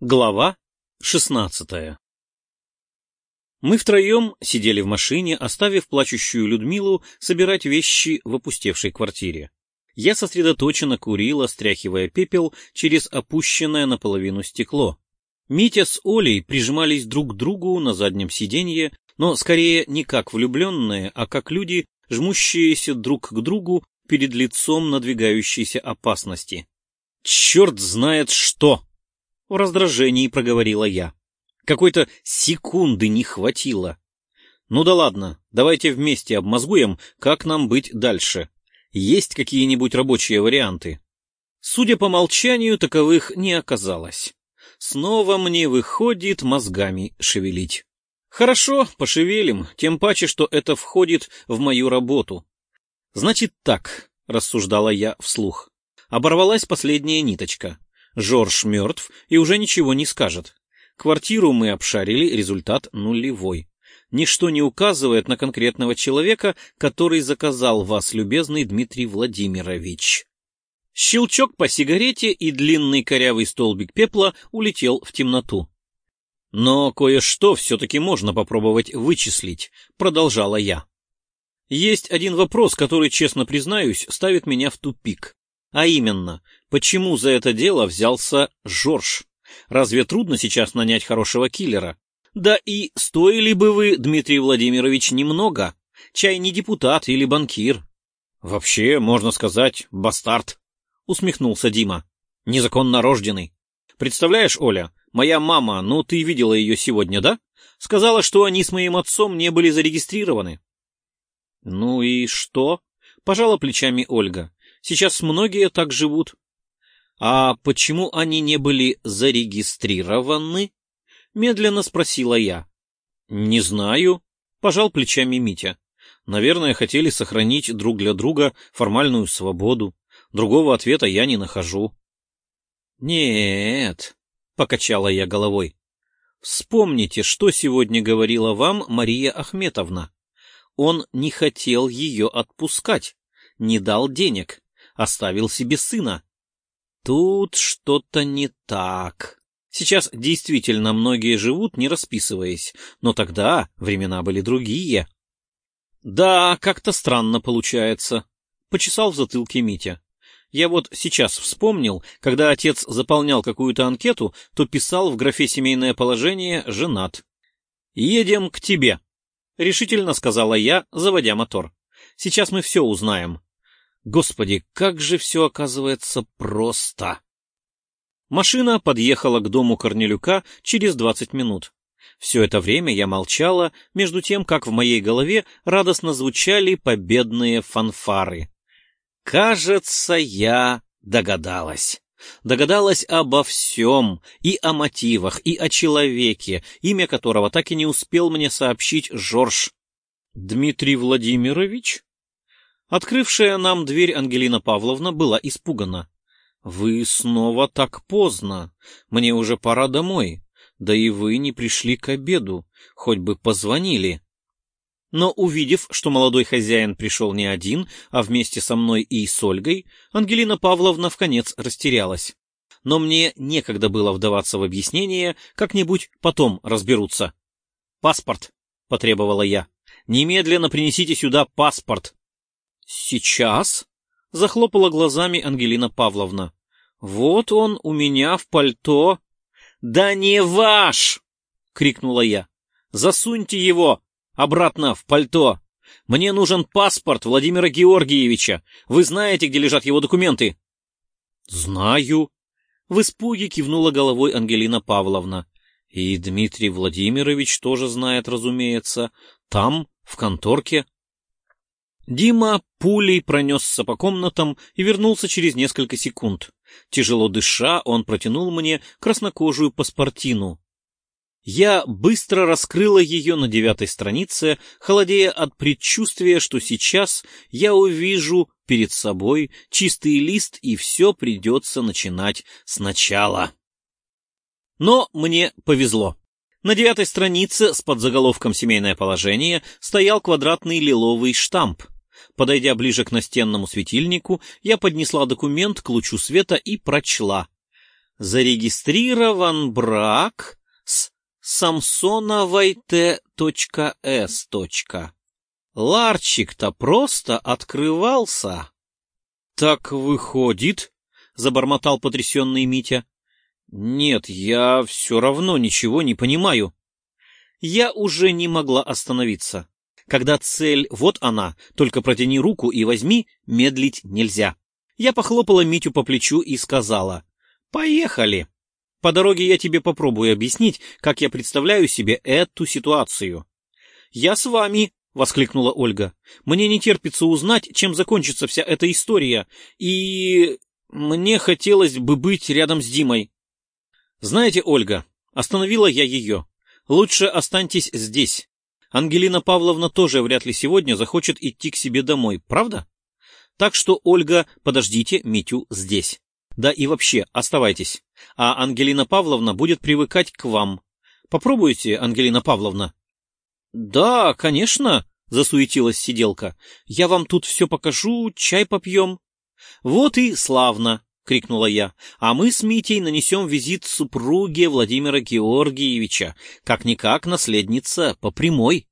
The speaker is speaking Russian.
Глава шестнадцатая Мы втроем сидели в машине, оставив плачущую Людмилу собирать вещи в опустевшей квартире. Я сосредоточенно курила, стряхивая пепел через опущенное наполовину стекло. Митя с Олей прижимались друг к другу на заднем сиденье, но скорее не как влюбленные, а как люди, жмущиеся друг к другу перед лицом надвигающейся опасности. «Черт знает что!» — в раздражении проговорила я. Какой-то секунды не хватило. Ну да ладно, давайте вместе обмозгуем, как нам быть дальше. Есть какие-нибудь рабочие варианты? Судя по молчанию, таковых не оказалось. Снова мне выходит мозгами шевелить. Хорошо, пошевелим, тем паче, что это входит в мою работу. Значит так, рассуждала я вслух. Оборвалась последняя ниточка. Жорж мертв и уже ничего не скажет. Квартиру мы обшарили, результат нулевой. Ничто не указывает на конкретного человека, который заказал вас, любезный Дмитрий Владимирович. Щелчок по сигарете, и длинный корявый столбик пепла улетел в темноту. Но кое-что все-таки можно попробовать вычислить, продолжала я. Есть один вопрос, который, честно признаюсь, ставит меня в тупик. А именно, почему за это дело взялся Жорж? Разве трудно сейчас нанять хорошего киллера? Да и стоили бы вы, Дмитрий Владимирович, немного. Чай не депутат или банкир. Вообще, можно сказать, бастард, усмехнулся Дима. Незаконно рожденный. Представляешь, Оля, моя мама, ну ты видела ее сегодня, да? Сказала, что они с моим отцом не были зарегистрированы. Ну и что? Пожала плечами Ольга. Сейчас многие так живут. А почему они не были зарегистрированы? Медленно спросила я. Не знаю, пожал плечами Митя. Наверное, хотели сохранить друг для друга формальную свободу. Другого ответа я не нахожу. Нет, покачала я головой. Вспомните, что сегодня говорила вам Мария Ахметовна. Он не хотел ее отпускать, не дал денег оставил себе сына. Тут что-то не так. Сейчас действительно многие живут, не расписываясь, но тогда времена были другие. Да, как-то странно получается, — почесал в затылке Митя. Я вот сейчас вспомнил, когда отец заполнял какую-то анкету, то писал в графе «семейное положение» «женат». «Едем к тебе», — решительно сказала я, заводя мотор. «Сейчас мы все узнаем. Господи, как же все оказывается просто! Машина подъехала к дому Корнелюка через двадцать минут. Все это время я молчала, между тем, как в моей голове радостно звучали победные фанфары. Кажется, я догадалась. Догадалась обо всем, и о мотивах, и о человеке, имя которого так и не успел мне сообщить Жорж. Дмитрий Владимирович? Открывшая нам дверь Ангелина Павловна была испугана. «Вы снова так поздно. Мне уже пора домой. Да и вы не пришли к обеду. Хоть бы позвонили». Но увидев, что молодой хозяин пришел не один, а вместе со мной и с Ольгой, Ангелина Павловна вконец растерялась. Но мне некогда было вдаваться в объяснение, как-нибудь потом разберутся. «Паспорт», — потребовала я. «Немедленно принесите сюда паспорт». «Сейчас?» — захлопала глазами Ангелина Павловна. «Вот он у меня в пальто». «Да не ваш!» — крикнула я. «Засуньте его обратно в пальто. Мне нужен паспорт Владимира Георгиевича. Вы знаете, где лежат его документы?» «Знаю», — в испуге кивнула головой Ангелина Павловна. «И Дмитрий Владимирович тоже знает, разумеется. Там, в конторке». Дима пулей пронесся по комнатам и вернулся через несколько секунд. Тяжело дыша, он протянул мне краснокожую паспортину. Я быстро раскрыла ее на девятой странице, холодея от предчувствия, что сейчас я увижу перед собой чистый лист, и все придется начинать сначала. Но мне повезло. На девятой странице с подзаголовком «Семейное положение» стоял квадратный лиловый штамп — Подойдя ближе к настенному светильнику, я поднесла документ к лучу света и прочла. Зарегистрирован брак с Самсоновой Т.С. Ларчик-то просто открывался. Так выходит, забормотал потрясенный Митя. Нет, я все равно ничего не понимаю. Я уже не могла остановиться. Когда цель вот она, только протяни руку и возьми, медлить нельзя. Я похлопала Митю по плечу и сказала, «Поехали!» По дороге я тебе попробую объяснить, как я представляю себе эту ситуацию. «Я с вами!» — воскликнула Ольга. «Мне не терпится узнать, чем закончится вся эта история, и... мне хотелось бы быть рядом с Димой». «Знаете, Ольга, остановила я ее. Лучше останьтесь здесь. Ангелина Павловна тоже вряд ли сегодня захочет идти к себе домой, правда? Так что, Ольга, подождите Митю здесь. Да и вообще, оставайтесь. А Ангелина Павловна будет привыкать к вам. Попробуйте, Ангелина Павловна. Да, конечно, засуетилась сиделка. Я вам тут все покажу, чай попьем. Вот и славно, крикнула я. А мы с Митей нанесем визит супруге Владимира Георгиевича, как-никак наследница по прямой.